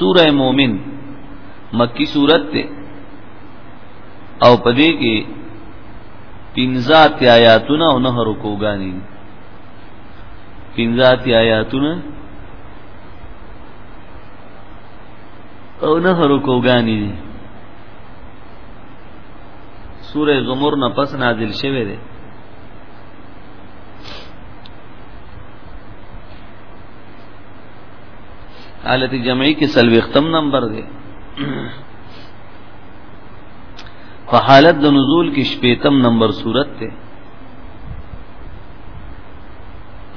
سوره مومن مکی سورت ته او پدې کې پنځات آیاتونه او نه رکوګانی پنځات آیاتونه او نه رکوګانی دي سوره زمر نه پس نازل شوه ده حالت جمعی کې سلوختم نمبر دی په حالت د نزول کې شپیتم نمبر صورت ته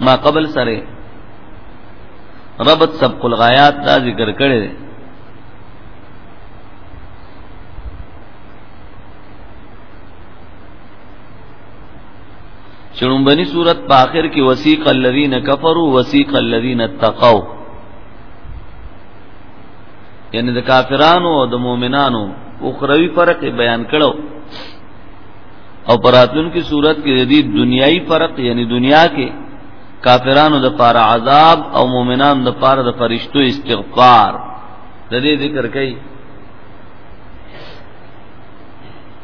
ما قبل سره ربط سبق الغایات دا ذکر کړی دی چې لومبني صورت په آخر کې وسیق الذین کفروا وسیق الذین اتقوا یعنی د کافرانو او د مؤمنانو اخروی فرق بیان کړو او پراتون کی صورت کې د دې دنیایي فرق یعنی دنیا کې کافرانو د پاره عذاب او مؤمنانو د پاره د فرشتو استغفار د دې ذکر کوي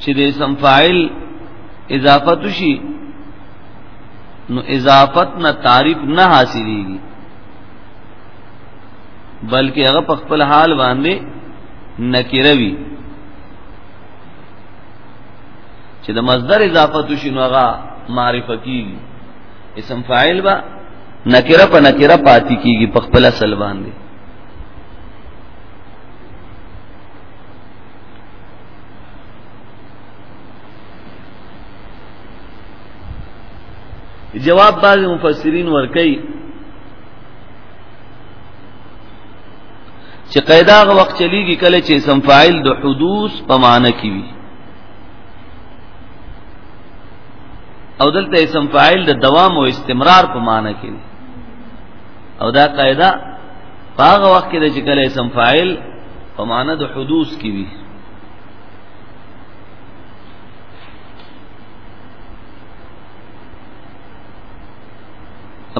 چې د اسم فاعل اضافت شي نو اضافت نه تعریف نه حاصلېږي بلکې هغه په خپل حال باندې نکره وي چې د مصدر اضافت شي نو هغه معرفه کیږي اسم فاعل با نکره په نکره پاتې کیږي په خپل اصل باندې جواب بعض مفسرین ورکي چې قاعده غ وخت چلیږي کله چې اسم فاعل د حدوث په معنی کې وي او دلته اسم فاعل د دوام او استمرار په معنی کې وي او دا قاعده هغه وخت کې د چې کله اسم فاعل په معنا د حدوث کې وي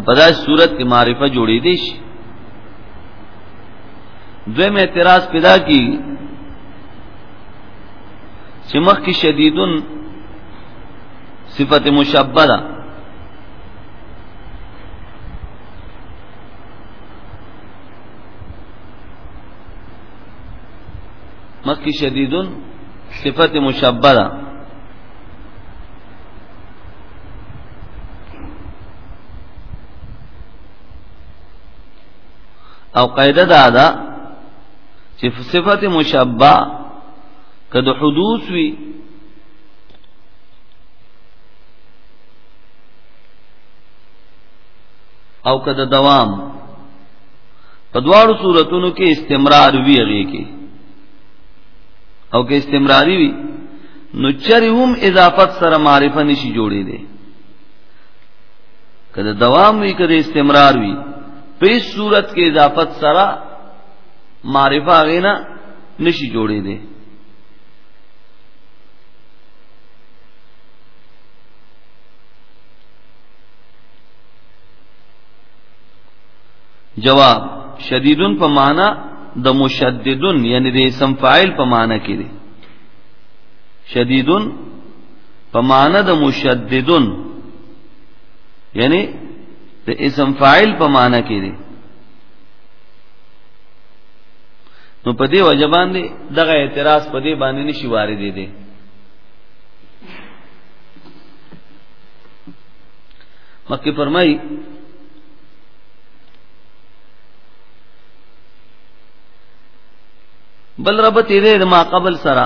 په داسې صورت کې معرفه جوړې دي شي دویم اعتراض پیدا کی چې مخکې شدیدن صفت مشبہ ده مکی شدیدون صفت مشبه ده او قاعده دا ده چې صفت مشبه کده حدوث وی او که د دوام په دواړو صورتونو کې استمرار وی هغه کې او که استمراری وی نو چر هم اضافت سره معرفه نشي جوړې دي کله دوام وی کله استمرار وی په صورت کې اضافت سره معرفه غینا نشي جوړې دي جواب شدیدن په معنا د مشددن یعنی د اسم فاعل په معنا کې دی شدیدن په معنا د مشددن یعنی د اسم فاعل په معنا کې دی نو په دې وجبان دی دغه اعتراض په دې باندې نشي وارد دی مکه فرمای بل رب تیرې ما قبل سره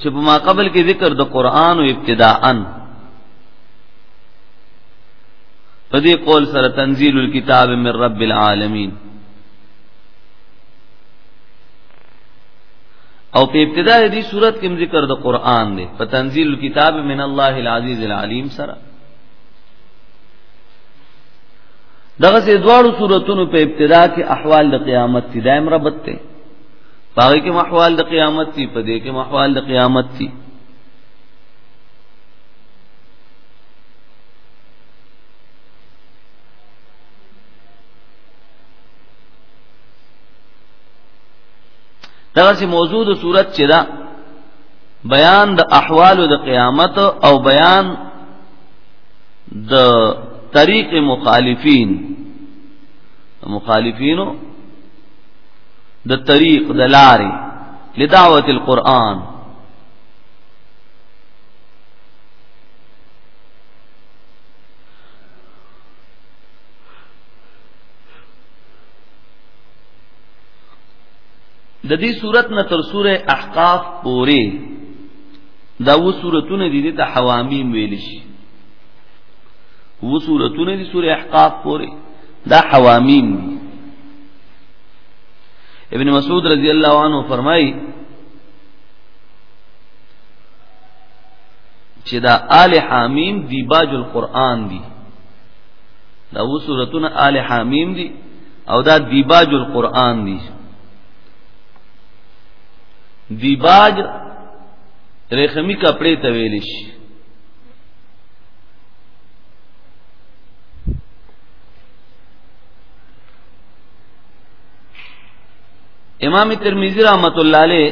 چې په ما قبل کې ذکر د قران او ابتداءن په دې قول سره تنزيل الكتاب من رب العالمین او په ابتدا دې صورت کې ذکر د قران دی په تنزيل کتاب من الله العزيز العليم سره دغه سه دواړو صورتونو په ابتدا کې احوال د قیامت دي دایم ربط ته پاره کې محوال د قیامت دي په دې کې محوال د قیامت دي دغه سي موضوع د صورت چې دا بیان د احوال د قیامت او بیان د طریق مخالفین مخالفینو د طریق د لارې لدعوت القرآن د دې صورت نه تر سوره احقاف پورې دا و صورتونه دي د حوامیم ویل شي و صورتونه دي سوره احقاف پورې دا حوامیم دي ابن مسعود رضی الله عنه فرمایي چې دا آل حامیم دیباج القرآن دي دا و صورتونه آل حامیم دي او دا دیباج القرآن دی دیباج ریخمی کپڑے تویلش امام ترمذی رحمت الله علیه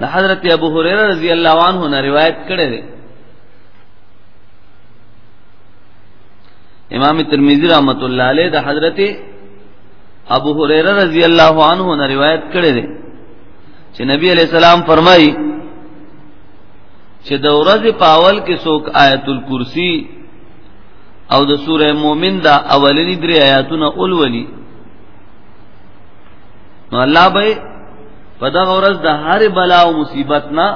د حضرت ابو هريره رضی الله عنه نه روایت کړی دی امام ترمذی رحمت الله علیه د حضرت ابو هريره رضی الله عنه نه روایت کړی دی چې نبی علیہ السلام فرمایي چې د ورځې په اول کې څوک آیت الکرسی او د سوره مومن دا اولنی درې آیاتونه اولولي نو الله به په دغه ورځ د هر بلا او مصیبت نه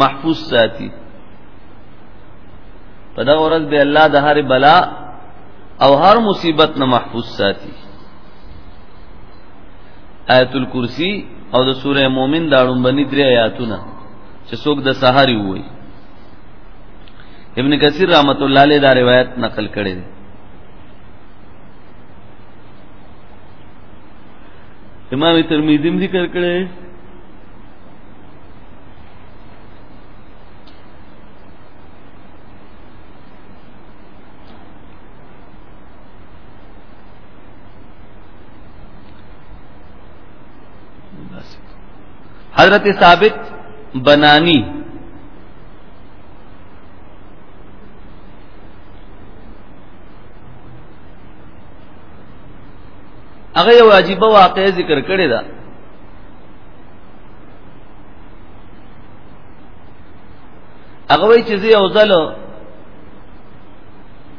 محفوظ ساتي په دا ورځ به الله د هر بلا او هر مصیبت نه محفوظ ساتي آیت الکرسی او د سوره مومن دا لومبني درې آیاتونه چې څوک د سحر وي ابن کثیر رحمت الله علیه دا روایت نقل کړی دی امام ترمذی ذکر کړی حضرت ثابت بنانی هغه یو عجیب واقعې ذکر کړی دا هغه وی چې زه یو ځل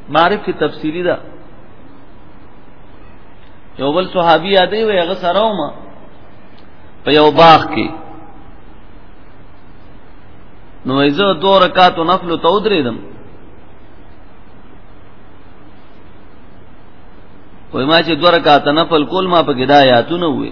معرف کی تفصیلی ده یو بل صحابي یادې وي هغه سره ما په یو باغ کې نو ایزه دو رکعات نفل ته ودریدم وای ما چې دو رکعات نفل کول ما په ګدا یاتونه وې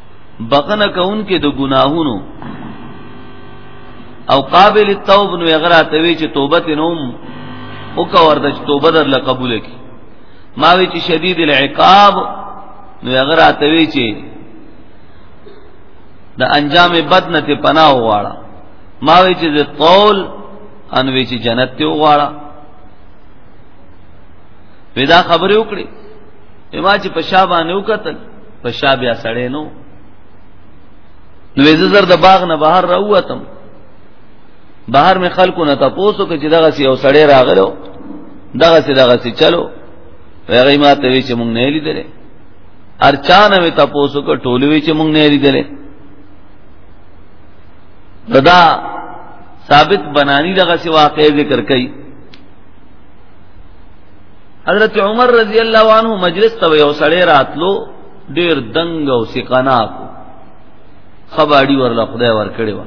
بخنه کون کې د ګناهونو او قابل التوب نو یغرا ته وی چې توبه تنوم او کا ورته چې توبه در له قبول کی ما وی چې شدید العقاب نو یغرا ته وی چې د انجام بد نه ته پناه وغواړه ما وی چې د طول ان وی چې جنت ته وغواړه پیدا خبرې وکړي ما چې په شابه نه وکتل په شا بیا سړی نو نو زه زر د باغ نه بهر راووتم بهر می خلکو نه تاسو کې چې دغه سی او سړی راغلو دغه سی دغه سی چلو هغه ما ته وی چې مونږ نه لیدل ارچانه وی تاسو کو ټولې وی چې مونږ نه لیدل دا ثابت بنانی دغه سی واقع ذکر کړي حضرت عمر رضی الله عنه مجلس ته یو سړی راتلو ډیر دنګ او سقنا کو خباړي ورله خدای ور کړی و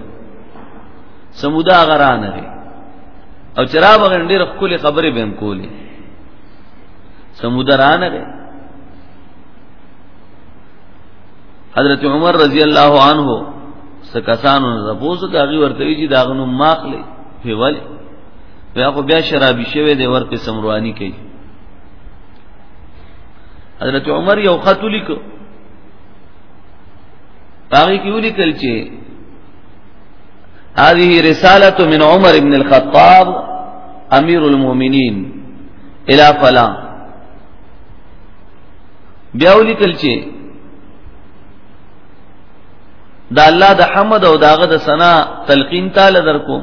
سمودا غرانه او چرا بغیر ډیر خپل خبرې بهم کولې سمودا رانه حضرت عمر رضی الله عنه سکسانو نه پوسو کاغي ورته وی چې داغنو ماخلې هیواله بیا خو بیا شرابي شوی دی ورته سمروانی کوي حضرت عمر یو خط لیکو هغه کې ولیکل چې هذه رساله من عمر ابن الخطاب امير المؤمنين الى فلان بیا ولیکل چې دا الله د حمد او داغه د ثنا تلقین تعالی درکوم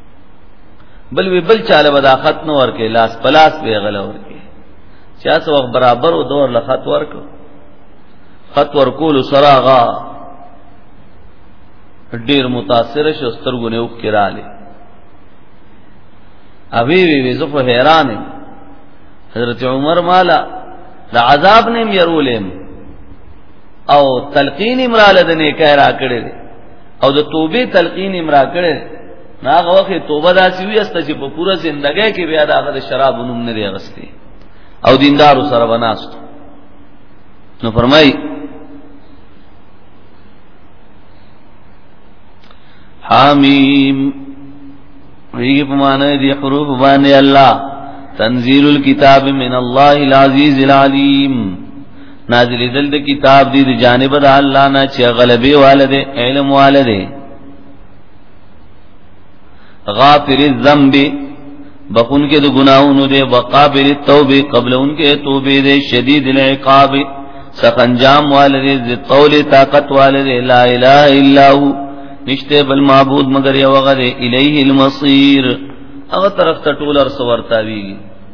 بل وی بل چاله ودا خط نو ورکه لاس پلاس به غلا ورکه چا څو وخت برابر او دور له خط ورک خط ورکول سراغا ډیر متاثر شو سترګو نه وک کراله ابي وی وی زه حیران حضرت عمر مالا د عذاب نیم يرولم او تلقین امراله د نه کای را کړی او د توبې تلقین امرا کړي ناغه وخت توبه داسي وي است چې په پوره ژوندۍ کې بیا داغه شراب نوم نه دی غستي او دیندار سره بناست نو فرمای حمیم ویږي په معنی دي حروف باندې الله تنزيل الكتاب من الله العزيز العليم نازل دل د کتاب دی د جانب د الله نه چې غلبي والده علم والده غافر الذنب بخون کې د ګناونو دی وقابل التوبه قبل ان کې توبه دی شدید العقاب سخنجام والده ذ طول طاقت والده لا اله الا هو نشته بل معبود مگر یو غره الیه المصیر هغه طرف ته ټول ارس ورتاویږي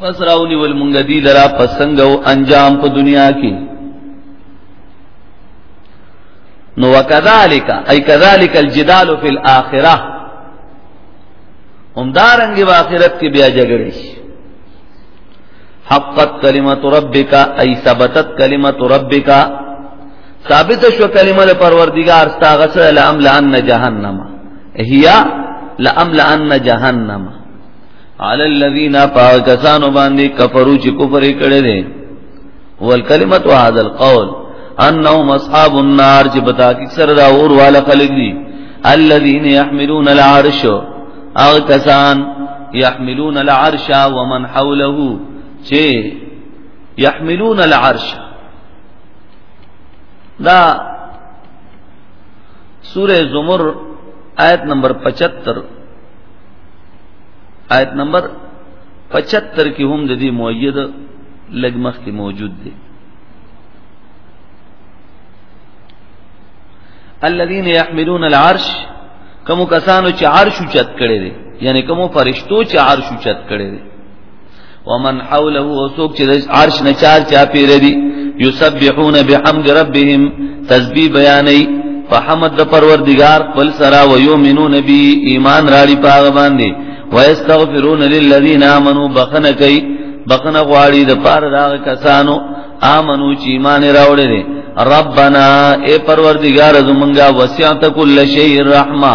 پس راونی والمونږ دی لرا پسنګ او انجام په دنیا کې نو وکذالک ای کذالک الجدال فی الاخره هم دارنګ په آخرت کې بیا جګړه شي حقت کلمت ربک ای ثبتت کلمت ربک ثابت شو کلمه پروردگار ستاغه سره لام لان جهنم هيا لام لان جهنم علی الذین پاکستان باندې کفرو چې کفر کړي دي والکلمت هذا القول انهم اصحاب النار چې بتا کې سره دا اور والا خلک دي الذين يحملون العرش او کسان يحملون العرش ومن حوله چې يحملون العرش دا سوره زمر آیت نمبر 75 آیت نمبر 75 کې هم د دې مؤید لګ مخ کې موجود دی الذين يحملون العرش کوم کسانو چې عرش چت کړي دي یعنی کوم فرشتو چې عرش چت کړي دي ومن حوله وسوق چې عرش نه چار چا پیر دي یسبحون بحمد ربهم تسبیح بیانې په حمد د پروردگار خپل سره و یؤمنون بی ایمان راړي پاغه باندې ويستغفرون للذین آمنوا بخنه کوي بخنه غواړي د پار دا کسانو آمنو چې ایمان راوړي دي ربنا اے پروردگار زمونږه وسعت کل شیء رحمه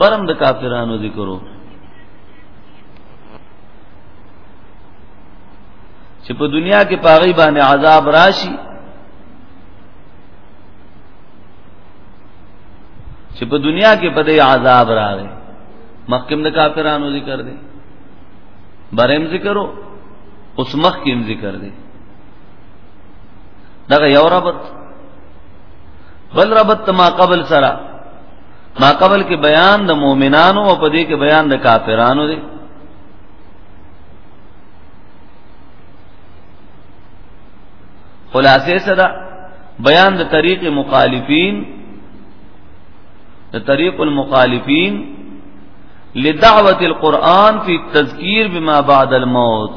برم د کافرانو ذکرو چې په دنیا کې پاغي باندې عذاب راشي چې په دنیا کې په دې عذاب راغی مخکم د کافرانو ذکر دی برم ذکرو اوس مخکم ذکر دی دغه یو ربط بل ربط ما قبل سره ما قبل کې بیان د مؤمنانو او په دې کې بیان د کافرانو دی خلاصې سره بیان د طریق مخالفین د طریق المخالفین لدعوت القرآن فی التذکیر بما بعد الموت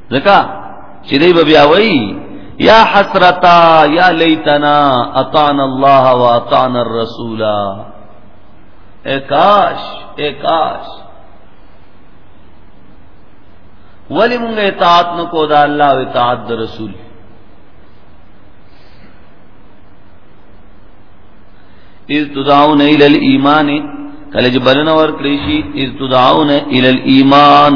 ځکه چې دی به بیا وایي یا حسرتا یا لیتنا اطعنا الله واطعنا الرسول اے کاش اے کاش ولی مونږ اطاعت نکو دا الله او اطاعت د رسول اذ تدعون الى الايمان کله چې بلنه ور کړی شي اذ تدعون الى الايمان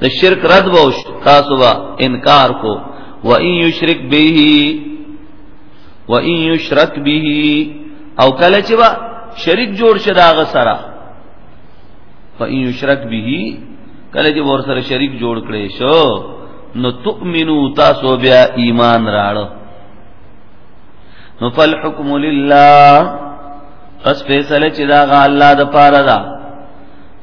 د شرک رد به وش تاسو به انکار کو و ان یشرک به و ان یشرک به او کله چې با شریک جوړ شه داغه سره و ان یشرک به کله چې ور سره شریک جوړ کړي شو نو تؤمنو تاسو بیا ایمان راړو نو فالحکم لله پس فیصله چې دا غا الله د پاره ده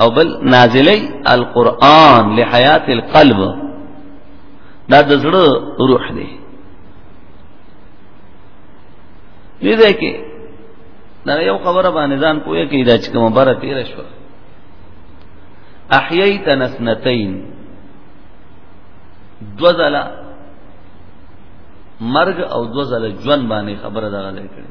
او بل نازلی القرآن لحیات القلب دا د زړه روح دی دې ده کې دا یو خبره باندې ځان پوهه کې دا چې کومه بره تیر شو احییت نسنتین دوزلا مرگ او دوزلا جون باندې خبره دا غلې کړې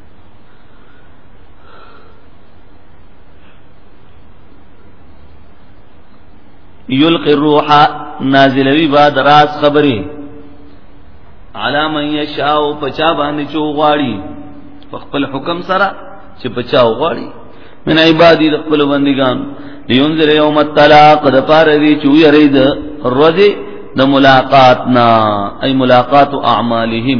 یلقی الروح نازلوی بعد راز خبری علا من یشاو پچا باندې چو غواړي په خپل حکم سره چې پچا غواړي من عبادی د خپل بندگان لینذر یوم الطلاق د پاره دی چې یرید روزي د ملاقات نا ای ملاقات اعمالهم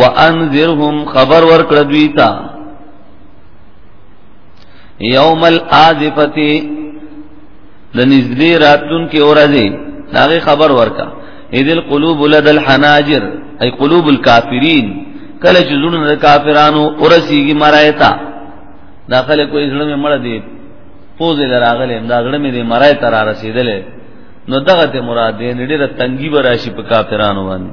وانذرهم خبر ورکړه دوی ته یوم الازفتی د نږدې راتلونکي ورځې داغه خبر ورکا اذ القلوب لدى الحناجر اي قلوب الكافرين کله چې زړه د کافرانو ورسیږي مرایتا داخله کوئی زړه مې مړ دی پوزې لراغله دا زړه مې دې مرایتا را رسیدلې نو دغه ته مراد دې ډېره تنګي براشي په کافرانو باندې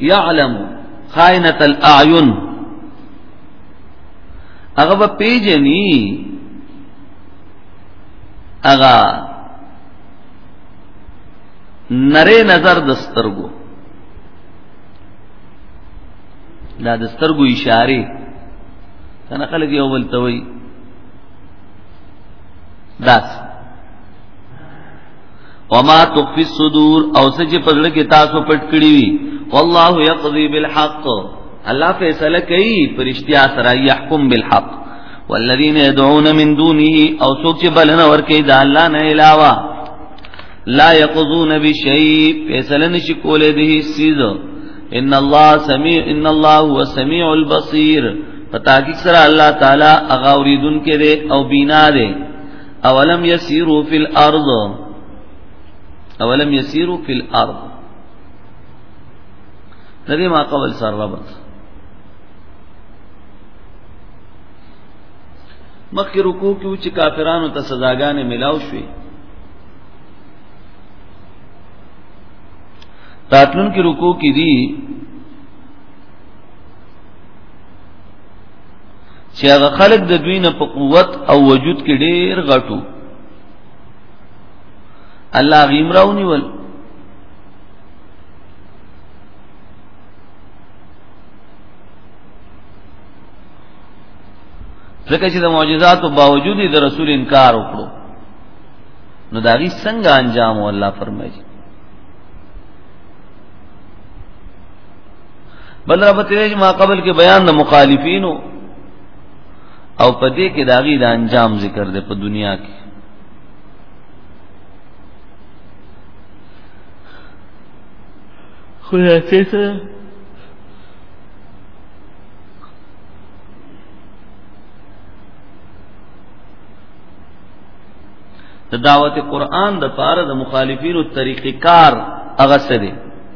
يعلم خائنة الاعين هغه په پیجنی هغه نره نظر د سترګو دا د سترګو اشاره کنه خلک یو بل ته وایي داس وما تخفي الصدور او سچ پزړه کې تاسو پټ کړی وي والله يقضي بالحق الله فیصله کوي پرشتیا سره يحكم بالحق والذین يدعون من دونه او څوک چې بلنه ورکي دا الله نه علاوه لا يقضون بشيء فیصله نشي کولای د هیڅ چیز ان الله سميع ان الله هو السميع البصير پتاکي سره الله تعالی اغاوریدون کې او بینا دی اولم یسیرو فی الارض اولم یسیرو فی الارض ندی ما قبل سر ربط مخکې رکوع کې چې کافرانو ته سزاګانې ملاو شوې راتلون کې رکوع کې دي چې هغه خلق د دوی نه په قوت او وجود کې ډیر غټو الله غیم راونی ول ځکه چې د معجزاتو باوجود د رسول انکار وکړو نو دا غي څنګه انجام الله فرمایي بل را پته چې ما قبل کې بیان د مخالفینو او په دې کې داغي د انجام ذکر دی په دنیا کې خو یا څه د دعوت قرآن د پاره د مخالفینو طریقې کار هغه څه دی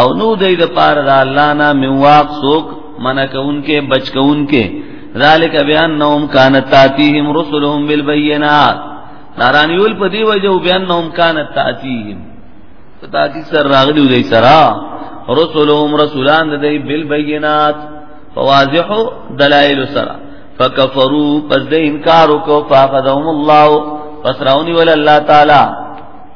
او نو دې د پاره د الله نه میواق سوک منع کونکي بچ کونکي ذالک بیان نوم کان تاتیهم رسلهم بالبينات ناران یول په دی وجه بیان نوم کان تاتیهم پتا کی سر راغلی دی سرا رسلهم رسولان د دی بالبينات فواضح دلائل سرا فکفروا پس د انکار کو فاخذهم الله پس راونی ول الله تعالی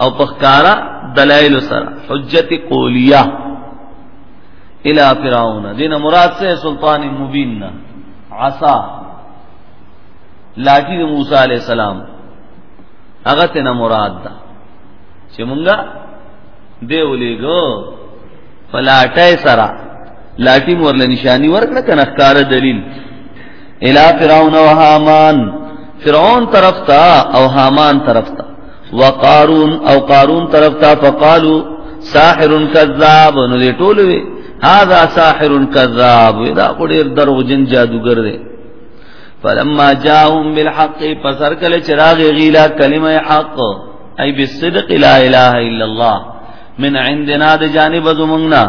او پخکارا دلائل سره حجت قولیه الى فرعون دین مراد سے سلطان مبین نا عصا لاٹی دی موسی علیہ السلام هغه تینا مراد دا چې مونږه دی ولېګو فلاټه سره لاټی مورله نشانی ورکړه کنه ښکار دلیل الى فرعون و هامان فرعون طرف تا او هامان طرف تا وقارون او قارون طرف تا فقالو ساحر کذاب نو دې ټول وی هاذا ساحر کذاب دا ډیر دروغجن جادوګر دی فلما جاءهم بالحق فسر کله چراغ غیلا کلمه حق ای بالصدق لا اله الا الله من عندنا د جانب زمنا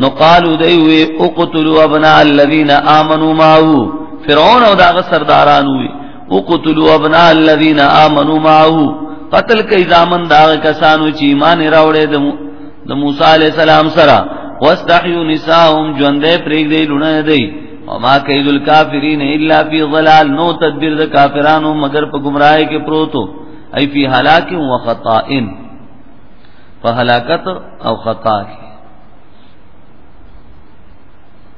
نو قالو دی وی اقتلوا ابناء الذين امنوا معه فرعون او داغه سرداران وی وقتلوا ابناء الذين امنوا معه قتل کئ زامن دا کسانو چې ایمان راوړې د د موسی علی السلام سره واستحيوا نساءهم ژوندې پرېګ دی لونه دی وما کید الکافرین الا فی ضلال نو تدبیر د کافرانو مگر په گمراهی کې پروتو ای فی هلاک و خطائن په هلاکت او خطا کې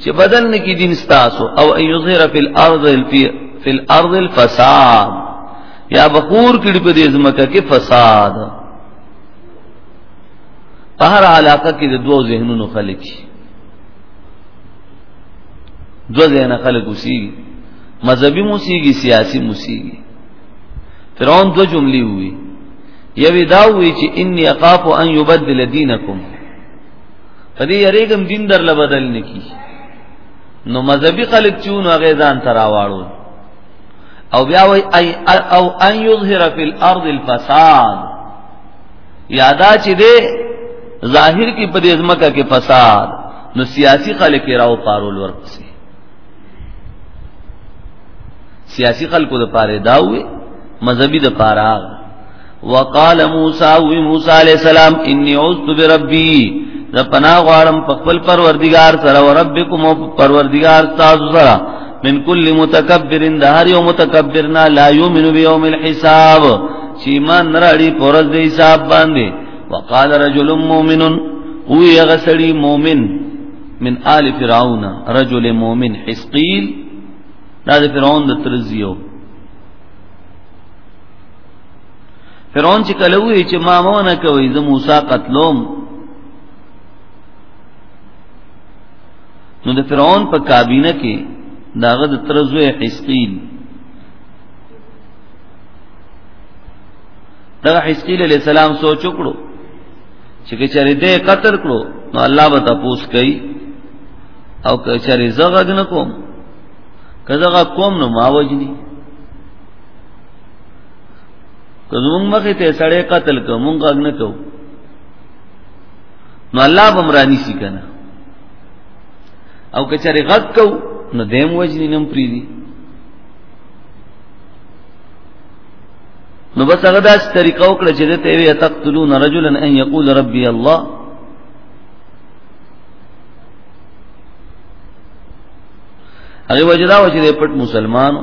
چې بدل نه کی دین ستاسو او ایظهر فی الارض فی الارض الفساد یا بخور کړي په دې ځمکه کې فساد په هر علاقه کې د دوو ذهنونو خلک دوه ذهن خلک وسی مذهبي موسیږي سیاسي موسیږي فرعون دو جملې وي یوی دا وی چې انی اخاف ان یبدل دینکم په دې یریګم دین در لبدل نکی نو مذهبي خلک چون هغه ځان تراواړو او بیا وای ای او ان یظهر فی الارض الفساد یادا چې دې ظاهر کې په دې ځمکه کې فساد نو سیاسی خلک راو پارول ورپسې سیاسی خلکو د پاره داوي مذهبي د پاره وقال موسی و موسی علیہ السلام انی عذت بربی ز پنا غوارم په خپل پروردگار سره او ربکم او پروردگار تاسو سره من کل متکبر د هر یو متکبرنا لا یؤمن بیوم الحساب چې ایمان نراړي پرز د حساب باندې وقال رجل مؤمن او یغسړي مؤمن من آل فرعون رجل مؤمن حسقیل دا د فرعون د ترزیو فرعون چې کله وی چې ما مونږ کوي زه موسی قتلوم نو د فرعون په کابینه کې داغه د ترزوی حسقیل دا حسقیل علیہ السلام سوچ وکړو چې کچره دې قتل کړو نو الله به تاسو کوي او کچره زغګ نکوم کزغه کوم نو ما وجنی که زمونږ مخې ته سړی قتل کو مونږ غږ نه کو نو الله بمرانی سی کنه او که چېرې غږ کو نو دیم وجنی نم پری دی نو بس هغه داس طریقه وکړه چې دته وی تقتلون رجلا ان یقول ربي الله هغه وجدا و چې پټ مسلمانو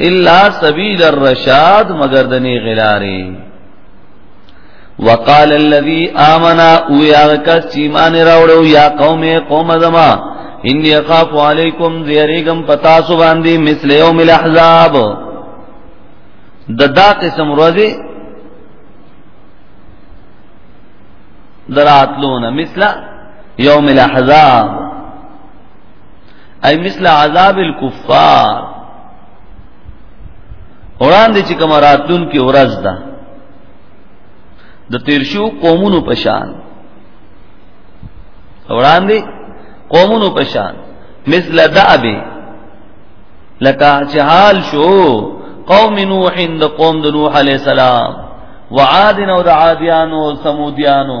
الا سبیل الرشاد مگر دنی غلاری وقال الذي آمنا او یا کس چې مان راوړو یا قوم قوم زما ان يخاف عليكم زيريګم پتا سو باندې مثل يوم الاحزاب د دا قسم ورځي دراتلون مثل يوم الاحزاب ای مثل عذاب الكفار وړاندې چې کوم راتلون کې ورځ ده د تیرشو قومونو پشان وړاندې قومونو پشان مثل دعب لکه چې حال شو قوم نوح د قوم د نوح علی السلام وعاد او د عادیانو سمودیانو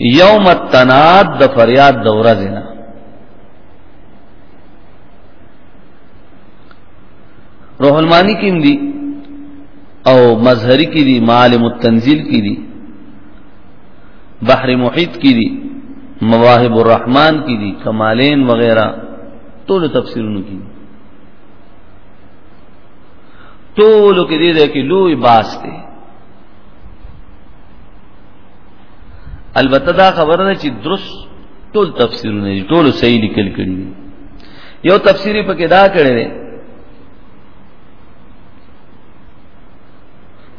یوم التناد د فریاد د ورځې نه روح المانی کې دی او مظهری کې دی معالم التنزیل کې دی بحر محیط کې دی مواهب الرحمن کې دی کمالین وغیرہ ټول تفسیرونو کې دی ټول کې دې ده کې لوی باس دی البته دا خبره ده چې درست ټول تفسیرونه دي ټول صحیح لیکل کړي دي یو تفسیری پکې دا کړی دی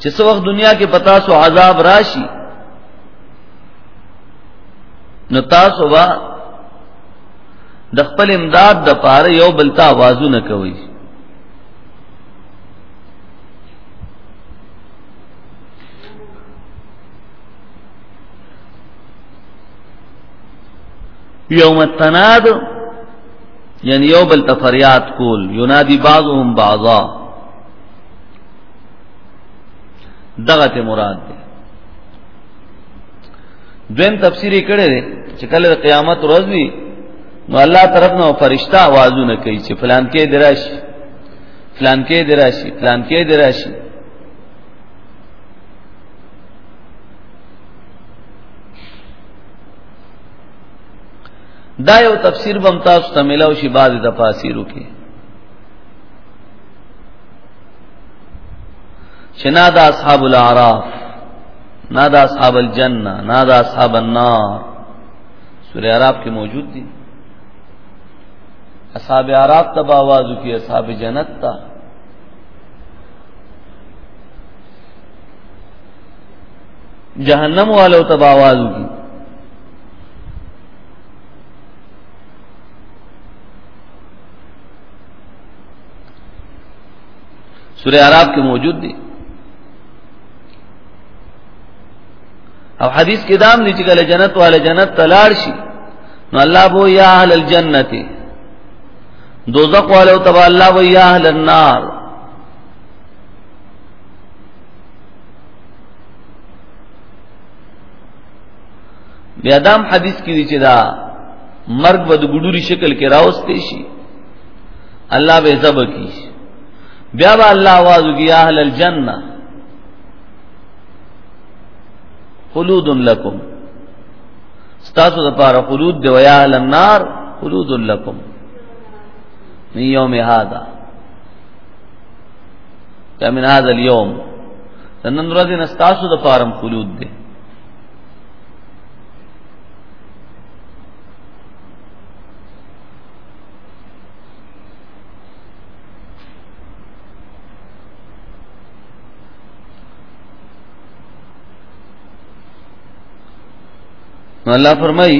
چې څو وخت دنیا کې پتا سو عذاب راشي نو تاسو وا د خپل امداد د پاره یو بل ته आवाजونه کوي یوم التناد یعنی یو بل تفریات کول ینادی بعضهم بعضا دغه ته مراد ده دویم تفسیری کړی دی چې کله قیامت ورځ وي نو الله طرف نه فرشتہ आवाजونه کوي چې فلان کې دراشي فلان کې دراشي فلان کې دراشي دا یو تفسیر بم تاسو ته ملاو شي بعضی تفاسیرو کې چې نه دا اصحاب الاعراف نه دا اصحاب الجنه نه دا اصحاب النار سورہ اعراف کې موجود دي اصحاب اعراف تبا आवाज کی اصحاب جنت تا جهنم والو ته आवाज وکي سورہ اعراف کې موجود دي او حدیث کې دام دي چې کله جنت والے جنت تلاړ شي نو الله بو یا اهل الجنت دوزخ والے او تبا الله بو یا اهل النار بیا دام حدیث کې دي چې دا مرګ به د ګډوري شکل کې راوستي شي الله به زب کی بیا به الله आवाज وکي اهل الجنه خلود لکم ستاسو د پاره خلود دی ویا اهل النار خلود لکم من یوم هذا یا من هذا اليوم نن ورځ نه تاسو د فارم خلود دی الله فرمایي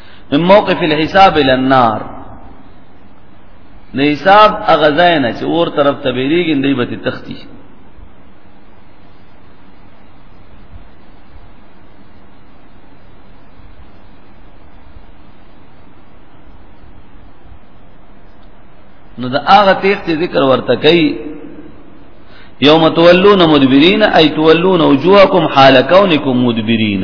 من موقف الحساب الى النار نه حساب هغه ځای نه چې اور طرف ته بیریږي دی به تختی نو دا هغه تخت ذکر ورته کوي یوم تولون مدبرین ای تولون وجوهکم حال کونکم مدبرین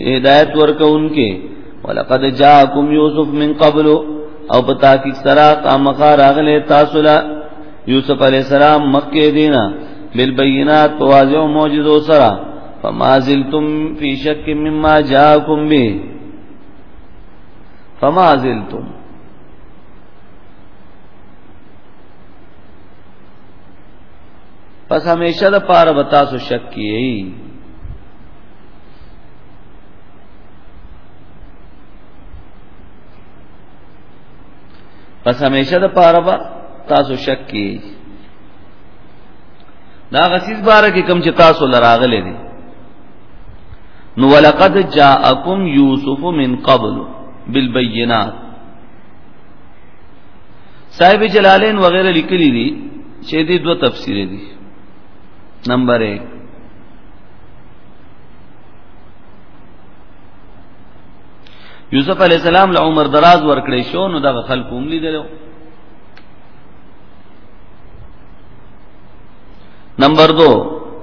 هدایت ورکونکي ولقد جاءکم یوسف من قبل او په تحقیق سره قامخا راغله تاسو لا یوسف علی السلام مکه دینا بالبينات واضح معجزو سره فما زلتم فی شک مما جاءکم به فما زلتم پس همیشه د پاره بتا سو شک کیږي پس همیشه د پاره با تاسو شک کی دا غسیز باره کې کم چې تاسو لراغلې دي نو ولقد جاءکم یوسف من قبل بالبينات صاحب جلالین وغیرہ لیکلی دي چې دې دوه تفسیر دي نمبر 1 یوسف علی السلام له عمر دراز ورکړې شو نو دغه خلکو هم لیدلو نمبر 2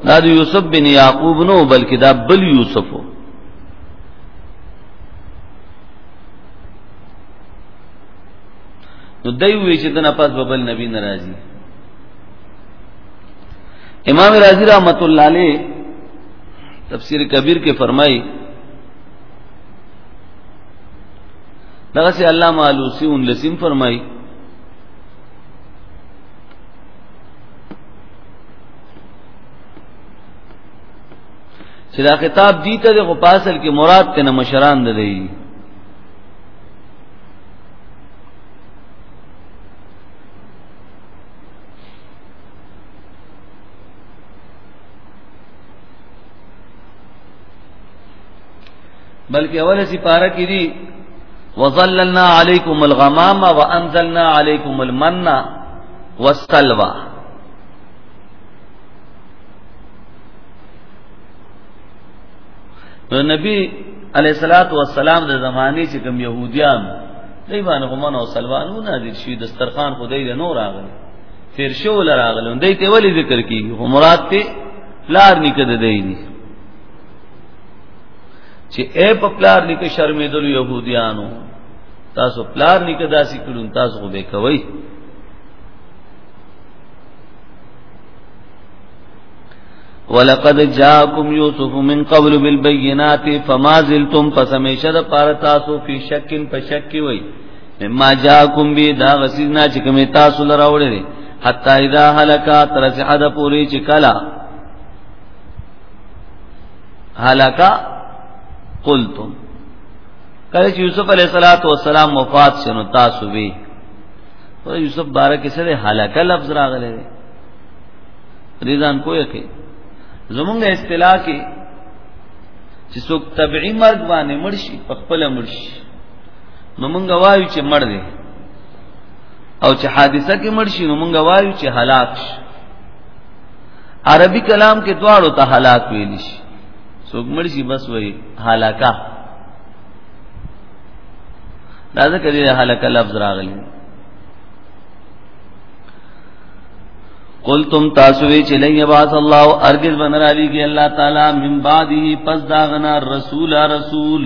دا د یوسف بن یعقوب نو بلکې دا بل یوسف و نو دوی وی چې دنه پاس ببل نبی ناراضي امام رازی رحمت الله علیه تفسیر کبیر کې فرمایي دغه سي علامه علوسی ان لسیم فرمایي چې دا خطاب دی ته خو پاسل کې مراد ته مشران ده دی بلکې اوله سپاره کې دي وظللنا علیکم الغمام وانزلنا علیکم المن والسلوى نو نبی علیہ الصلات والسلام د زمانه چې کوم يهوديان دی باندې غمن او سلوانونه دي چې دسترخوان خدای له نور راغلي تیر شو لراغلو دای ته ولی ذکر کیږي هو مراد ته پلار نکد دی دي چې اے په پلار نک شرمېدل يهوديانو تاسو پلار نک داسې کړون تاسو خو به کوي ولقد جاءكم يوسف من قبل بالبينات فما زلتم فسمشد پار تاسو فی شکن پشک وی مما جاءکم بی دا غسینا چې کوم تاسو لراوړې دي حتا اذا هلکا تر چې حد پوری چې کلا هلکا قلتم کله چې یوسف علیه الصلاۃ والسلام وفات شنو تاسو به پر یوسف بارے کې سره هلاکه لفظ راغلی دی ریزان کوی کې زمونږ اصطلاح کې چې څوک طبيعي مرګ باندې مرشي په خپل مرشي نو مونږ وایو چې مړ دی او چې حادثه کې مړ شي نو مونږ وایو چې هلاک شي عربي کلام کې دواړو ته هلاک ویل شي څوک مړ شي بس وایي هلاکا دا ځکه دې هلاکا لفظ راغلی قلتم تاسوی چې لن یبعث الله ارجز بنر علی کی الله تعالی من بعده پس داغنا رسول رسول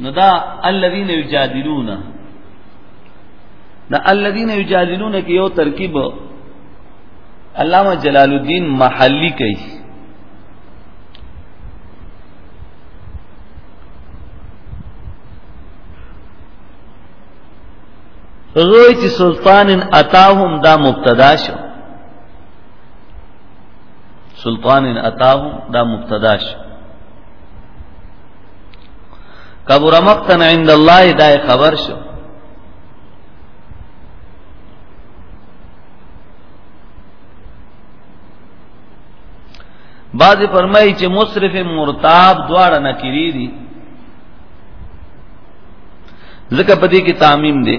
نو دا الذين يجادلون دا الذين يجادلون کې یو ترکیب علامه جلال الدین محلی کوي غوی چې سلطان اتاهم دا مبتدا شو سلطان اتاه دا مبتداش کبر مقتن عند الله دا خبر شو بعض فرمایي چې مصرف مرتاب دواړه نکری دي ځکه په دې کې تعمیم دی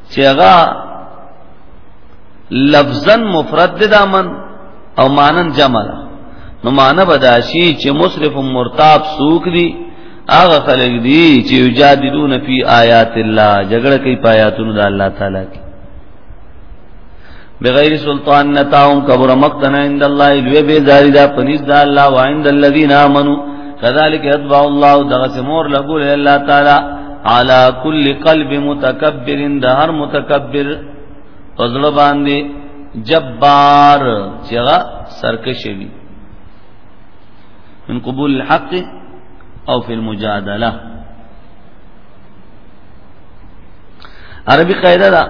چې هغه لفظا مفرد د امن او مانن جمع ده نو معنا بداشي چې مصرف مرتاب سوق دي هغه خلک دي چې یجادلون فی آیات الله جګړه کوي پایاتونو د الله تعالی کې بغیر سلطان نتاهم کبر مقتنا عند الله دوی به زاری دا پنځ دا الله وعند الذين امنوا كذلك يطبع الله دغس مور لګول الله تعالی على كل قلب متكبر د هر متکبر فضل باندې جبار چغه سرکش وی من قبول الحق او فی المجادله عربی قاعده ده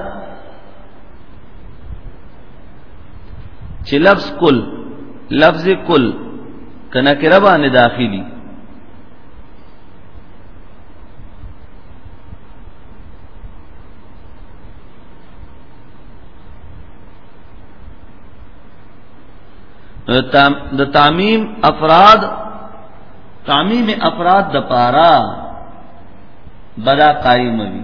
چې لفظ کل لفظ کل کنا کرا باندې داخلي د تعمیم افراد تعمیم افراد د پارا بدا قائم وي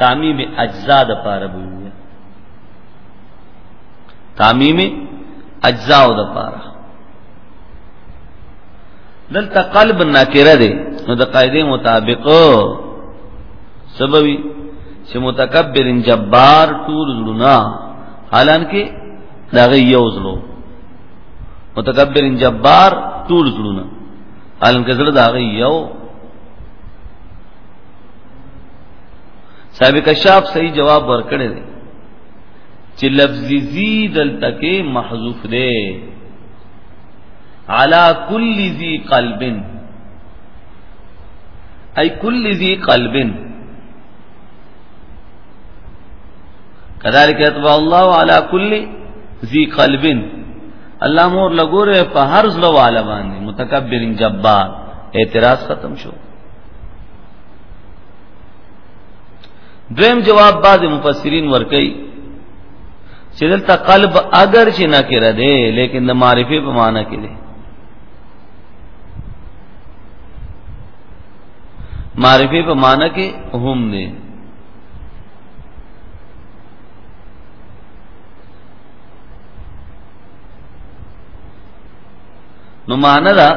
تعمیم اجزا د پاره بوي تعمیم اجزا د پاره دلته قلب نکره ده نو د قاعده مطابق سببي چې متکبر جبار ټول زړونه حالانکه دا غي یو زړو متکبر جبار ټول زړونه حالانکه زړه دا غي یو صاحب کشاف صحیح جواب ورکړی دی چې لفظی زی دلته کې محذوف دی علا کل ذی قلب ای کل ذی قلب کذالک اتبع الله علی کل ذی قلب الله مور لګوره په هر ځلو عالمانه متکبرین جبار اعتراض ختم شو دویم جواب بعض مفسرین ورکړي چې دلته قلب اگر چې نه کړه دی لیکن د معرفه په معنی کې دی معرفه په معنی کې هم دی نو معنا دا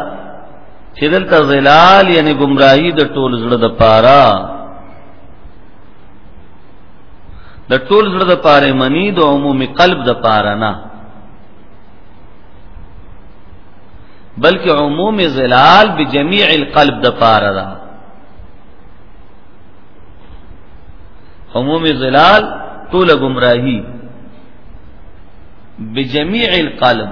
چې دلته ظلال یعنی گمراهی د ټول زړه د پاره د ټول زړه د پاره منی د عمومي قلب د پاره نه بلکې عموم ظلال بجميع القلب د پاره ده عموم ظلال ټول گمراهی بجميع القلب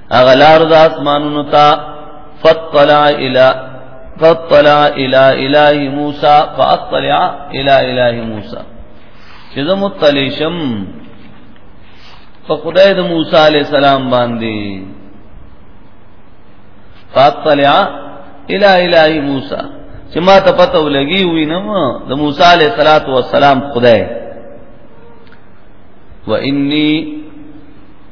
هغه لار د اسمانونو ته فطلع الى فطلع الى اله موسی فاطلع الى اله موسی چې زه مطلع شم په خدای د موسی علی السلام باندې فاطلع الى اله موسی چې ما ته پته ولګي وي نو د موسی علی صلوات و سلام خدای و انی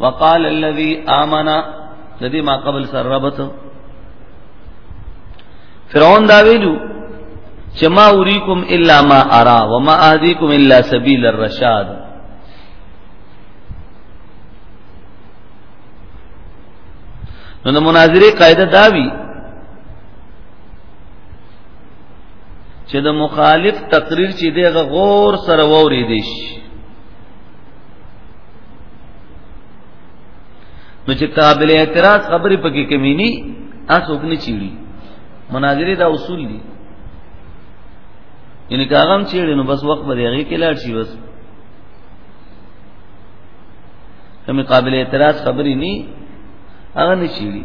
وقال الذي آمن لدی ما قبل سر ربط فرعون دا ویلو چې ما اوریکم الا ما ارا وما اهدیکم الا سبیل الرشاد نو د مناظره قاعده دا وی چې د مخالف تقریر چې دغه غور سره ووري دي شي نو چې قابل اعتراض خبرې پکې کمینی اس وګنی چیړي مناظره دا اصول دي یعنی کاغم چیړي نو بس وخت به دیږي کې لاړ شي بس کوم قابل اعتراض خبرې ني هغه نشي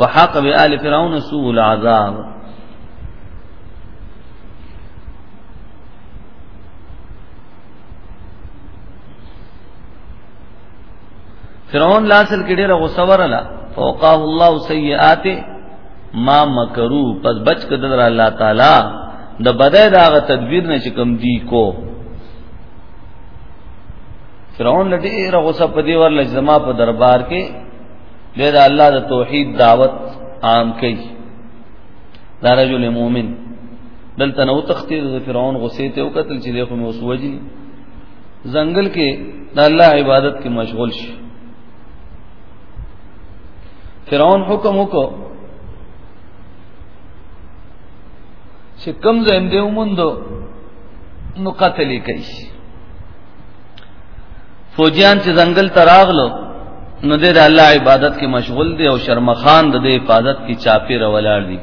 وحاق بآل فرعون سوء العذاب فرعون لاسل کې ډېر غوسه ورله فوقاه الله سیئات ما مکرو پس بچ کدل الله تعالی د بدای داغه تدبیر نه چې کم دی کو فرعون لډیر غوسه په دی ور لجما په دربار کې ډیر الله د توحید دعوت عام کړي دا رجل مؤمن دلته نو تختید د فرعون غصه ته وکتل چې دغه موسوجي ځنګل کې د الله عبادت کې مشغول شي فرعون حکم وکړ چې کم زم دې ومندو نو قتل کوي فوجیان چې ځنګل ته راغلو نو د الله عبادت کې مشغول دي او شرمخان د حفاظت کې چاپی رولاړ دي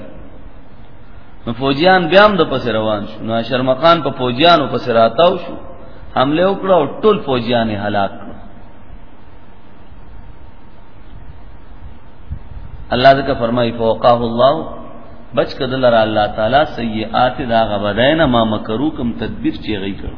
نو فوجیان بیا هم د پس روان شو نو شرمخان په فوجیانو پس راتاو شو حمله وکړه او ټول فوجیان هلاک کړ الله ذکر فرمایي فوقاه الله بچ کدل را الله تعالی سیئات دا غبدای نه ما مکرو کم تدبیر چی غی کړو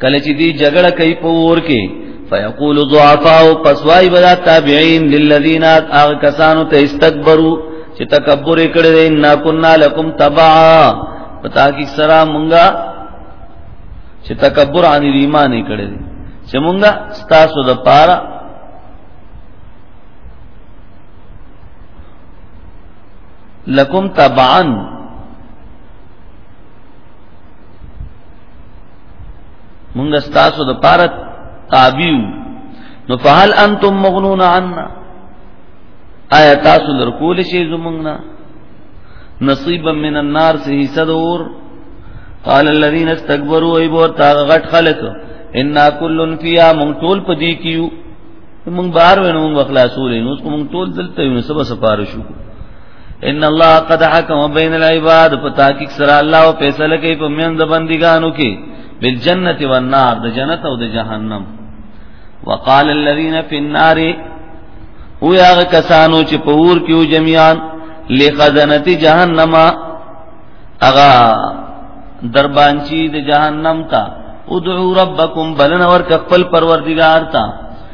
کله چې دی جګړه کوي په ور کې فیقول ضعفاء پس وای بلا تابعین للذین اغ کسانو ته استکبروا چې تکبر کړي دي ان كنا لكم تبعا پتا کی سرا مونږه چې تکبر عن ایمان کړي دي چې مونږه ستاسو د پاره لکم تبعن مونږ ستاسو د پاره تابعو نو فهل انتم مغنون عنا آیا تاسو لرکول شي زمونږ نه نصیبا من النار سے حصہ دور قال الذين استكبروا اي بور تا غټ خلق ان كل فيها مون ټول پدی کیو مون بار ونه مون خلاصول نو مون ټول دلته یو سبا سفارشو ان الله قد حكم بين العباد فتاکیک سره الله او فیصله کوي په میند بندګانو کې بالجنه والنار د جنت او د جهنم وقال الذين في النار او هغه کسانو چې په اور کې او جميعا لخزنه جهنم اغا دربانچی د جهنم تا ادعو ربکم بلن ورک خپل پروردگار تا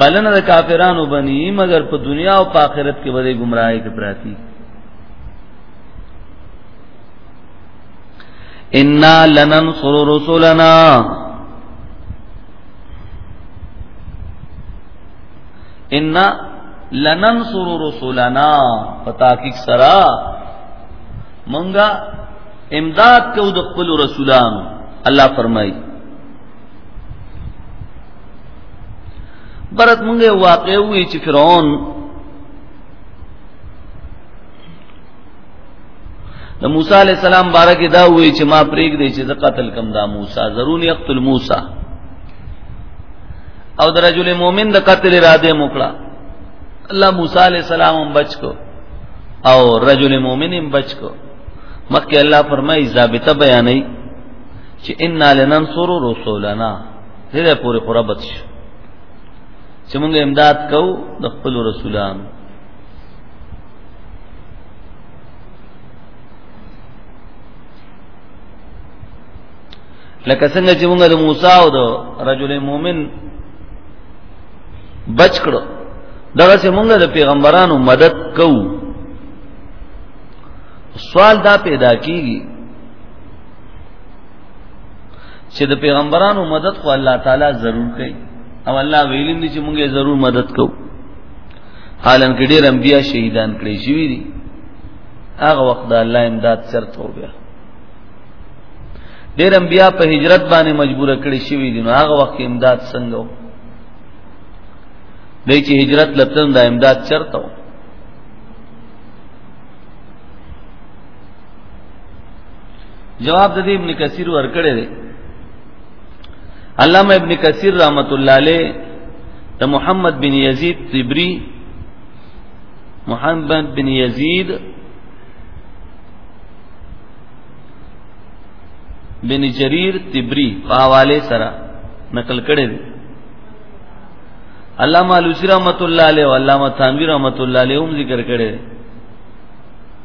بلنه د کافرانو بني مگر په دنیا او په آخرت کې به گمراهي کې پراتی ان لننصر رسلنا ان لننصر رسلنا فتاکیک سرا منګه امداد کو د خپل رسولانو الله فرمایي برت مونږ واقع وی چې فرعون د موسی علی السلام باره کې دا وی چې ما پرېګ دی چې قتل کم دا موسی ضرور یقتل موسی او د رجل مؤمن د قتل اراده موکړه الله موسی علی السلام هم بچ کو او رجل مؤمن هم بچ کو مکه الله فرمای ضابطه بیانې چې ان لننصر رسولنا دې پورې قربت شي چې موږ امداد کوو د خپل رسولان لکه څنګه چې موږ د موسی او د رجل مؤمن بچ کړو دغه چې موږ د پیغمبرانو مدد کوو سوال دا پیدا کیږي چې د پیغمبرانو مدد خو الله تعالی ضرور کوي او الله ویلیم دي چې موږ یې ضرور مدد کوو حالان کې ډېر انبیا شهیدان کړی شوی دي هغه وخت د الله امداد شرط هو بیا ډېر انبیا په هجرت باندې مجبور کړی شوی دي نو هغه وخت امداد څنګه و دای چې هجرت لپاره د امداد شرط و جواب د دې ابن کثیر ورکړی دی علامه ابن کثیر رحمت الله علیه د محمد بن یزید طبری محمد بن یزید بن جریر طبری په حواله سره نقل کړی دی علامه علوسی رحمت الله علیه او علامه تنویر رحمت الله علیه هم ذکر کړی دی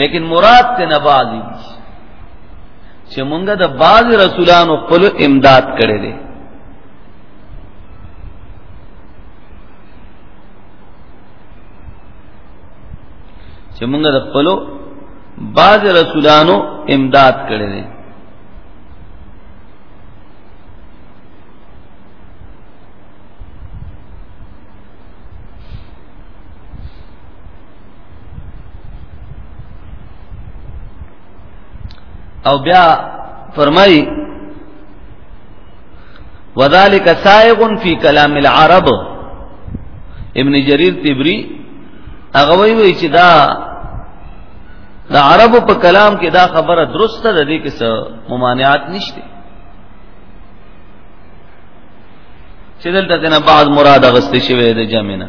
لیکن مراد ته نه بازي چې مونږه د باز رسولانو خپل امداد کړي دي چې مونږه د خپل باز رسولانو امداد کړي دي او بیا فرمای وذالک سائغ فی کلام العرب ابن جریر تبری هغه وی وی چې دا د عربو په کلام کې دا خبره درسته ده دې کې څه ممانعات نشته چې دلته نه بعض مراد غسته شوی د جامنه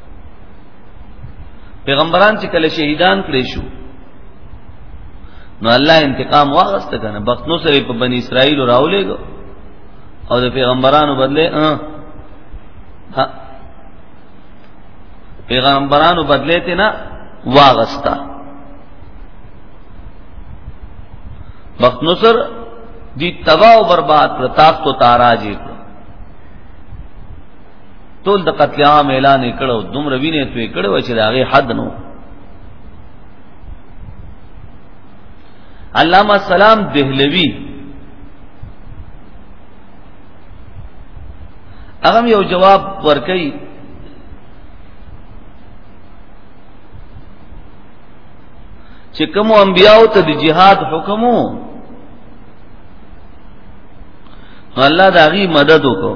پیغمبران چې کله شهیدان کړی شو نو الله انتقام واغسته کنه بخت نو سره په بنی اسرائیل راولېګو او د پیغمبرانو بدله ها پیغمبرانو بدله ته نه واغستا بخت نو سر دی تباہ و برباد کړ تاخت و تاراج کړ ټول د قتل عام اعلان کړو دومره وینې توې کړو چې دا غي حد نو علامه سلام دهلوی هغه یو جواب ورکړي چې کوم انبیاو ته د جهاد حکمو الله دا غي مدد وکړو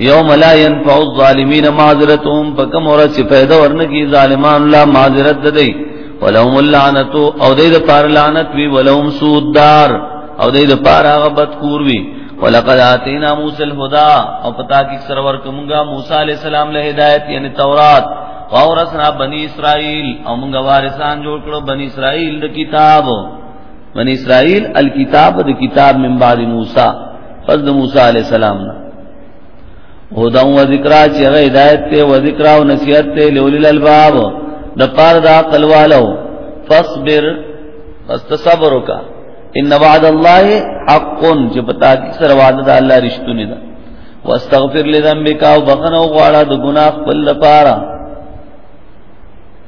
یوم لا ينفع الظالمین معذرتهم فکم اور چې پیدا ورنکی ظالمان لا معذرت ددی ولهم اللعنت او دې د پار لعنت وی ولهم سود دار او دې د پار هغه بد کور وی ولقد اتینا موسی الهدى او پتا کی سرور کومګه موسی علی السلام له هدایت یعنی تورات واورثنا بنی اسرائیل او موږ وارثان جوړ کړو بنی اسرائیل د کتاب من اسرائیل الکتاب د کتاب من بعد موسی پس د موسی علی السلام نه هدا و ذکر چې هغه هدایت ته و ذکر او نصیحت ته لولل الباب د پار د عقل والو فاصبر پس صبر وکا ان وعد الله حق چې پتا کی سره وعده د الله رښتونه ده واستغفر لذنبک او بخنه غواړه د ګناه خپل لپاره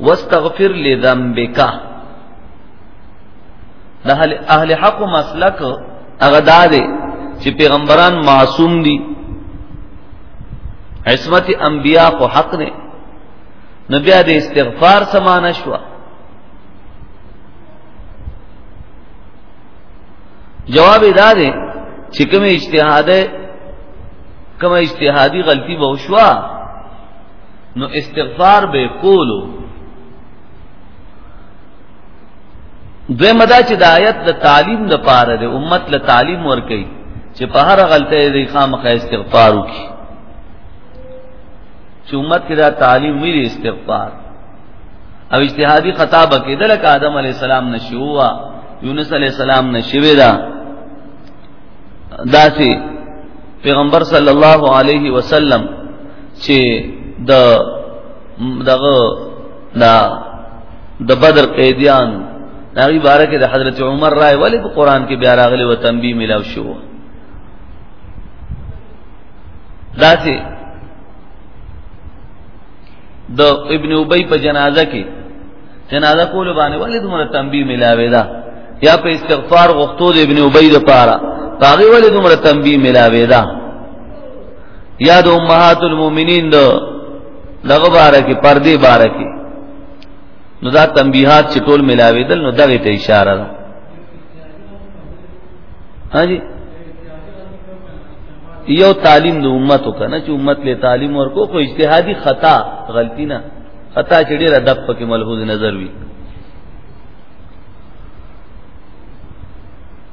واستغفر لذنبک د اهل حق مسلک هغه دا دی چې پیغمبران معصوم دي عصمت انبیاء خو حق نه نبی د استغفار سمانه شو جواب دا دی چې کوم اجتهاد کوم اجتهادي غلطي به وشوه نو استغفار به کولو دوی مدا چې د آیت د تعلیم د پاره د امت له تعلیم ورکي چې په هر غلطه دی خامخ استغفار وکي چې امت کې دا تعلیم وی استغفار او اجتهادي خطا بکې د لک آدم علی السلام نشوا یونس علی السلام نشوي دا داسي پیغمبر صلی الله علیه وسلم چې د دغه دا د بدر قیدیان ناغي بارکه د حضرت عمر رائے ولی په قران کې بیا راغلی و تنبیه ملاو شو داسې د ابن ابي په جنازه کې جنازه کول باندې ولی دومره تنبیه ملاوي دا یا په استغفار غوښتو د ابن ابي لپاره هغه ولی دومره تنبیه ملاوي دا یا د امهات المؤمنین د دغه باره کې پردې باره کې نو دا تنبیحات چې ټول ملاوېدل نو دغه ته اشاره ده هاجی یو تعلیم د امت وکنه چې امت له تعلیم ورکو خو اجتهادي خطا غلطی نه خطا چې ډیره دپ پکې ملحوظ نظر وي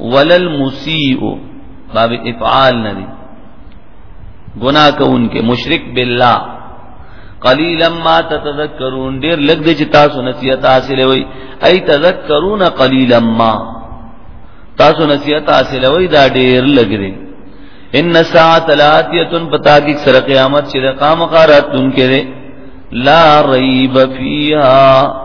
ولل مسیء باب افعال ندی گناہ کوونکې مشرک بالله قلیلا ما تتذکرون ډیر لږ د چې تاسو نصیحت حاصل وي ای تذکرون قلیلا ما تاسو نصیحت حاصل وي دا ډیر لږ دی ان ساعت لاتیه پتا کی سر قیامت چې قام قرات تم کړي لا ریب فیها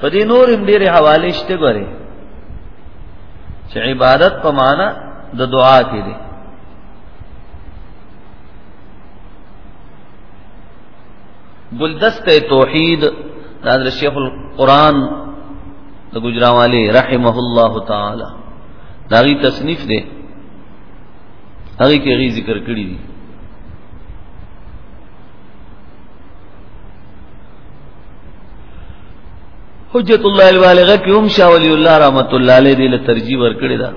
په دې نور هم ډېر حواله شته غره چې عبادت په معنا د دعا کې دي ګلدسته توحید ناظر شیخ القرآن د ګجراوالی رحمه الله تعالی داغي تصنیف دی هغه کې غي ذکر کړی دی حجت الله البالغه کې هم شاه ولی الله رحمت الله علیه دې له ترجیح ورکړی دا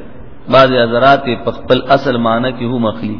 بعض حضرات په خپل اصل معنی کې هم اخلي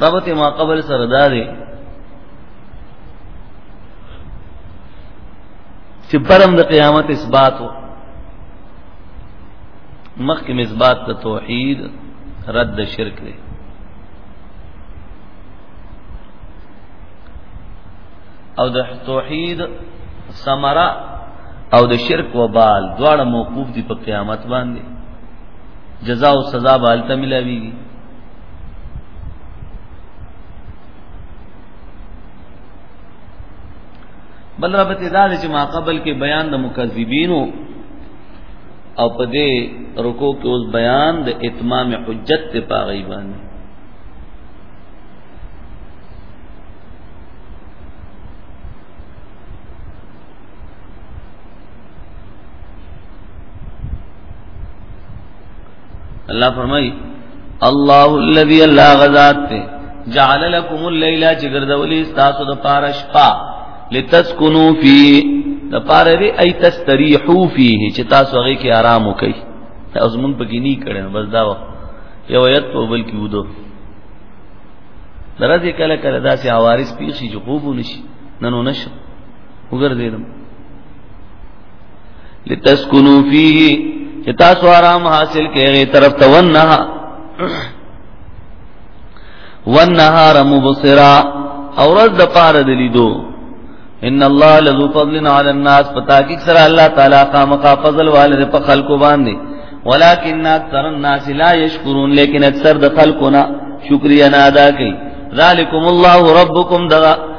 رابطه ما قبل سره دا دی چې پرم د قیامت اثبات و مخکې اثبات د توحید رد د شرک دی او د توحید ثمره او د شرک وبال دواړه موقوف دي په قیامت باندې جزاء او سزا به الته ملاويږي بل ربط دا چې ما قبل کې بیان د مکذبینو او په دې رکو کې اوس بیان د اتمام حجت ته پاغي باندې الله فرمایي الله الذي الله غذات ته جعل لكم الليل چې ګرځولې تاسو د پاره شپه لتسكنوا فيه د پاره دې اي تستريحوا فيه چې تاسو هغه کې آرام وکړي اوس مونږ پکې نه کړو بس دا و یو یت په بل کې ودو درځي کله کله داسې عوارض پیښي چې خوب ونشي نن ونشو وګرځیدم لتسکنو فيه چې تاسو آرام حاصل کړئ طرف ته ونه والنهار مبصرا اور از د پاره د لیدو ان الله لذو فضل علی الناس پتا کی سره الله تعالی خامخا فضل والے په خلکو باندې ولکن اکثر الناس لا یشکرون لیکن اکثر د خلکو نه شکریا نه ادا کوي ذالکم الله ربکم دغه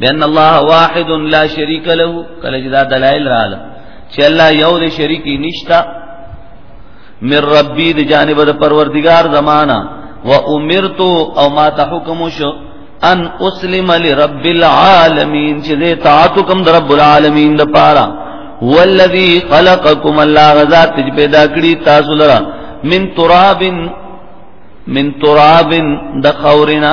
بان الله واحد لا شريك له کله چې دا دلایل رااله چې الله یو دې شریک نشتا من ربي د جانب د پروردگار زمانہ و امرت او ما ته حکم شو ان اسلم لرب العالمین چې دې طاعت کوم د رب العالمین د پاره والذي خلقكم الله غزا تج پیدا کړی تاسو لرا من تراب من تراب د خورنا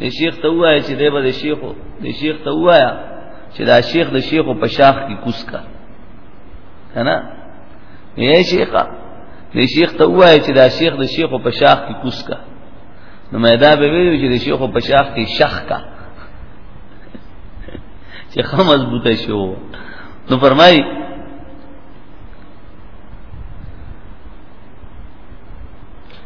د شیخ ته وایي چې دی به د شیخ د شیخ ته وایي چې دا شیخ د شیخ په شاخ کې کوس کا کنه یې شیخه د شیخ ته وایي چې دا شیخ د شیخ په شاخ کې کوس کا نو مې دا به ویل چې د شیخ په شاخ کې شخ کا چې خه مضبوطه شو نو فرمایي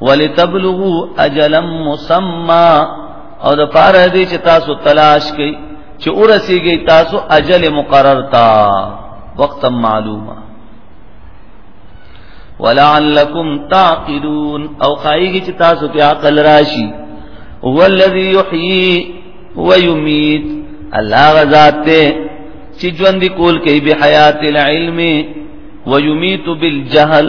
ولتبلغوا اجلا مسمى او د پاره دې چې تاسو تلاش کړئ چې ورسیږي تاسو اجل مقرر تا وقت معلومه ولعلکم تعقلون او خایږي چې تاسو ته عقل راشي هو الذی یحیی و یمیت الله غزاد ته چې ژوند کول کوي به حیات العلم و یمیت بالجهل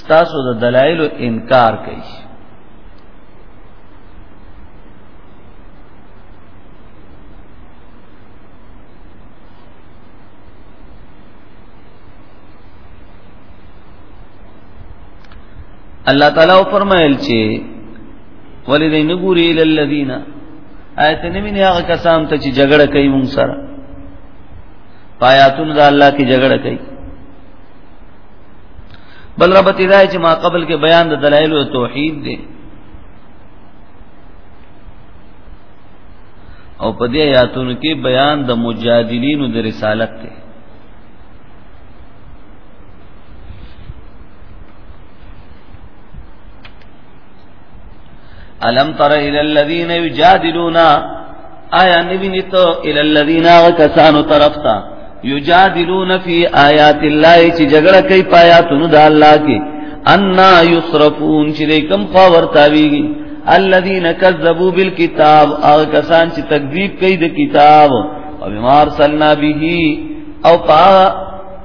ستاسو د دلایل انکار کوي الله تعالی فرمایل چې ولې نه ګوري للذین آیت نمینه هغه کسان ته چې جګړه کوي مونږ سره پایاتون دا الله کې جګړه کوي بل رب تیرای چې ما قبل کې بیان د دلایل او توحید دی او په دې آیاتونو کې بیان د مجادلینو د رسالت دی الم تر الى الذين يجادلون آیا نبینی تو الى الذين کسانو طرف تا یجادلون فی آیات الله چې جګړه کوي پایاتونو د الله کې ان یصرفون چې کوم خوا ورتاویږي الذين كذبوا بالكتاب او کسان چې تکذیب کوي د کتاب او بیمار سلنا به او پا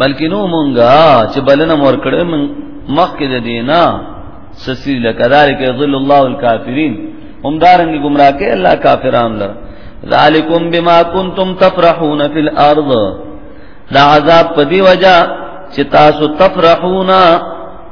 بلکې نو مونږه چې بلنه مور کړې مونږ مخکې د دینا سسی لکدار کې ظل الله الکافرین هم دارنګ گمراه کې الله کافران لر ذالکم بما کنتم تفرحون فی الارض دا عذاب په دی وجہ چې تاسو تفرحون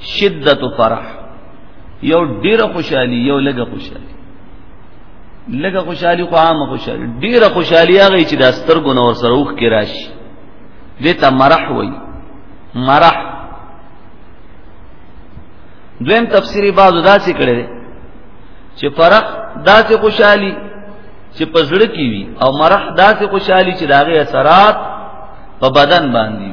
شدت فرح یو ډیره خوشحالي یو لګه خوشحالي لګه خوشحالي خو عامه خوشحالي ډیره خوشحالي هغه چې د سترګو نور سره وخ کې راشي دته مرح وای مرح دویم تفسیری بعضو داسې کړی دی چې فرح داسې خوشحالي چې په زړه کې وي او مرح داسې خوشحالي چې داغه اثرات په بدن باندې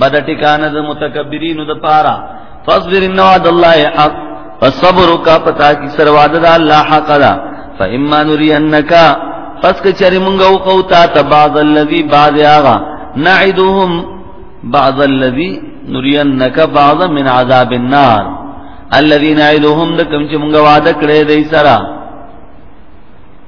بد ټکانه د متکبرینو د پاره فاصبر ان وعد الله حق فصبر کا پتا کی سر وعد د الله حق دا فاما نرینک پس که چری مونږ او کو تا تبعض الذی بعض یاغا نعدهم بعض الذی نرینک بعض من عذاب النار الذين نعدهم دکم چې مونږ وعده کړې دای سره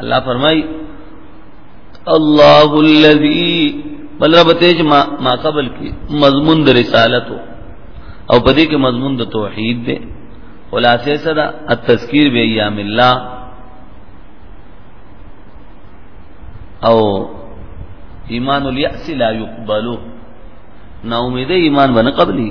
الله فرمای الله الذي بل رب تیج ما ما قبل کی مضمون د رسالت او پدې کې مضمون د توحید دی خلاصې سره التذکیر به ایام الله او ایمان الیأس لا یقبلو نا امیده ایمان باندې قبلی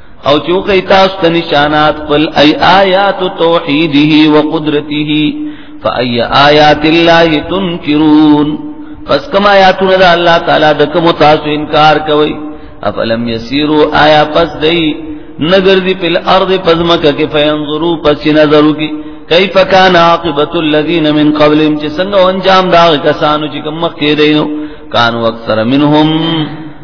او چوخی تاسو ته نشانات قل ای آیات توحیده و قدرته فای آیات الله تنکرون پس کما آیاتونه د الله تعالی د کوم تاسو انکار کوي افلم یسیرو آیا پس دی نظر دی پل ارض پزمکه کې فینظرو پس نظرو کې کیف کان عاقبت الذین من قبلهم چې څنګه انجام دا کسانو چې کوم مخکې دینو کانو اکثر منهم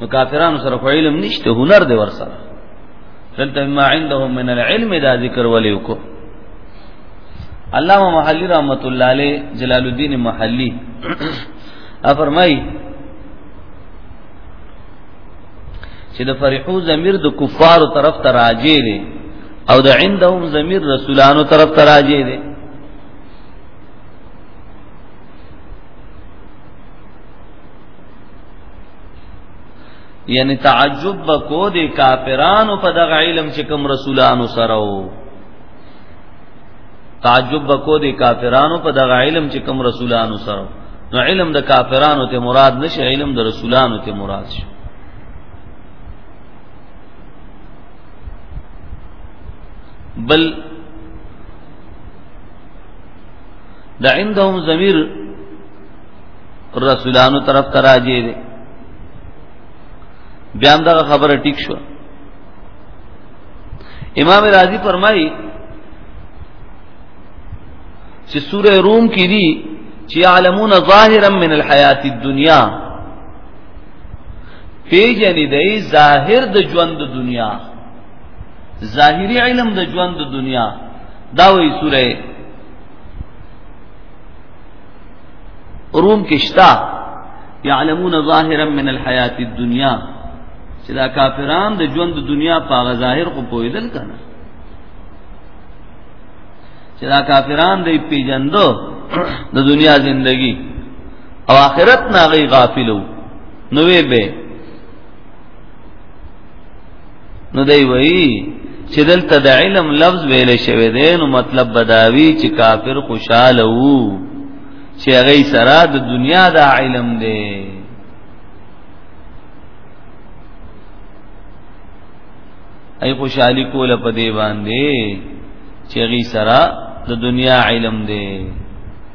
نو کافرانو سره خو علم نشته هنر دی ور سره دلته ما عندهم من العلم دا ذکر ولې وکړو علامه محلی رحمت الله علیه جلال الدین محلی افرمای چې د فرحو ضمیر د کفارو طرف ته راځي دي او د عندهم ضمیر رسولانو طرف ته راځي دي یعنی تعجب بکو دی کافرانو په دغه علم چې کوم رسولانو سره وو تعجب بکو دی کافرانو په دغه علم چې کوم رسولانو سره نو علم د کافرانو ته مراد نشه علم د رسولانو ته مراد شي بل د عندهم ضمیر رسولانو طرف ته راځي دي بیا هم دا خبره ټیک شو امام رازی فرمایي چې سوره روم کې دي چې علمون ظاهرا من الحیات الدنیا پیجنې دی ظاهر د ژوند د دنیا ظاهری علم د ژوند د دنیا دا وایي سوره روم کې شتا يعلمون ظاهرا من الحياه الدنيا چې دا کافران د ژوند د دنیا په غ ظاهر خو پویدل کنه چې دا کافران دی پیجندو د دنیا زندگی او آخرت نه غي غافلو نوې به نو دی وایي چې دلته د علم لفظ ویل شوی دی نو مطلب بداوی چې کافر خوشاله وو چې هغه سره د دنیا د علم دی ای خوشحالی کوله په دی باندې چې هغه سره د دنیا علم دی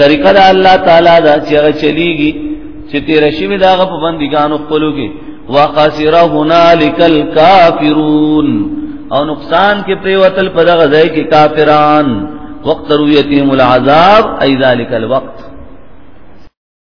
طریقه د الله تعالی دا چې هغه چلیږي چې تیر شوی داغه په بندګانو خپلو کې وقصر هنالک الکافرون او نقصان کې پریوتل په دغه ځای کې کافران وقت رویتهم العذاب ای ذالک الوقت